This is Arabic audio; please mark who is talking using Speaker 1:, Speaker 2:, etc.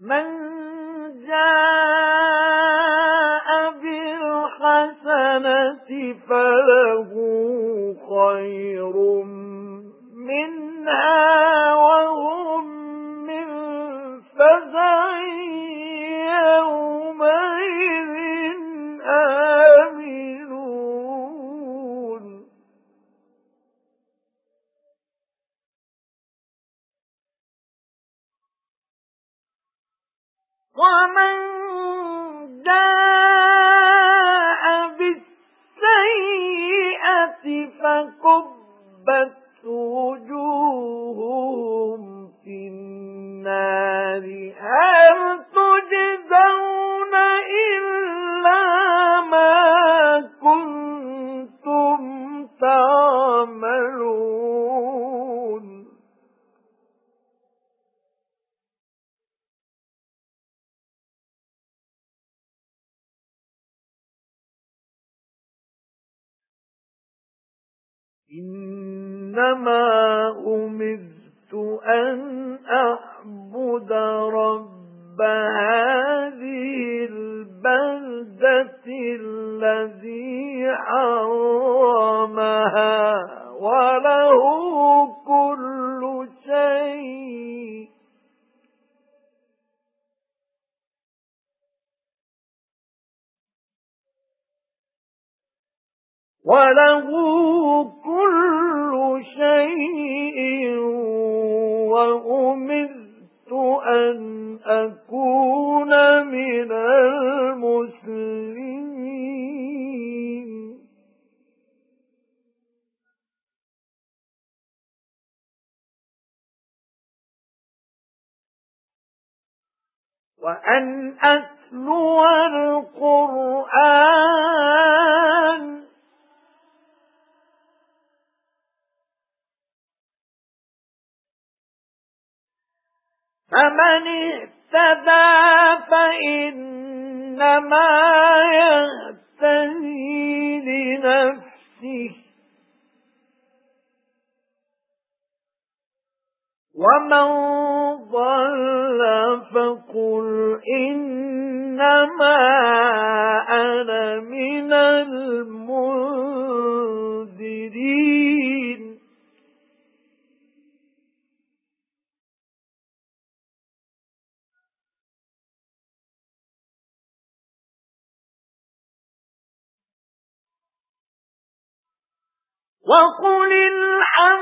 Speaker 1: مَنْ جَاءَ وَمَنْ جَاءَ بِالسَّيِّئَةِ فَكُبَّتْ وُجُوهُهُمْ فِي النَّارِ إِنَّمَا أُمِرْتُ أَنْ أَعْبُدَ رَبَّ هَذِهِ الْبَلْدَةِ الَّذِي حَرَّمَهَا وَلَهُ كُلُّ شَيْءٍ. وَلَهُ شَيْءٍ وَأُمِرْتُ أَنْ أَكُونَ مِنَ الْمُسْلِمِينَ. وَأَنْ أَتْلُوَ الْقُرْآنَ فَمَنِ اهْتَدَى فَإِنَّمَا يَهْتَدِي لِنَفْسِهِ. وَمَنْ ضَلَّ فَقُلْ إِنَّمَا وَقُلِ الْحَمْدُ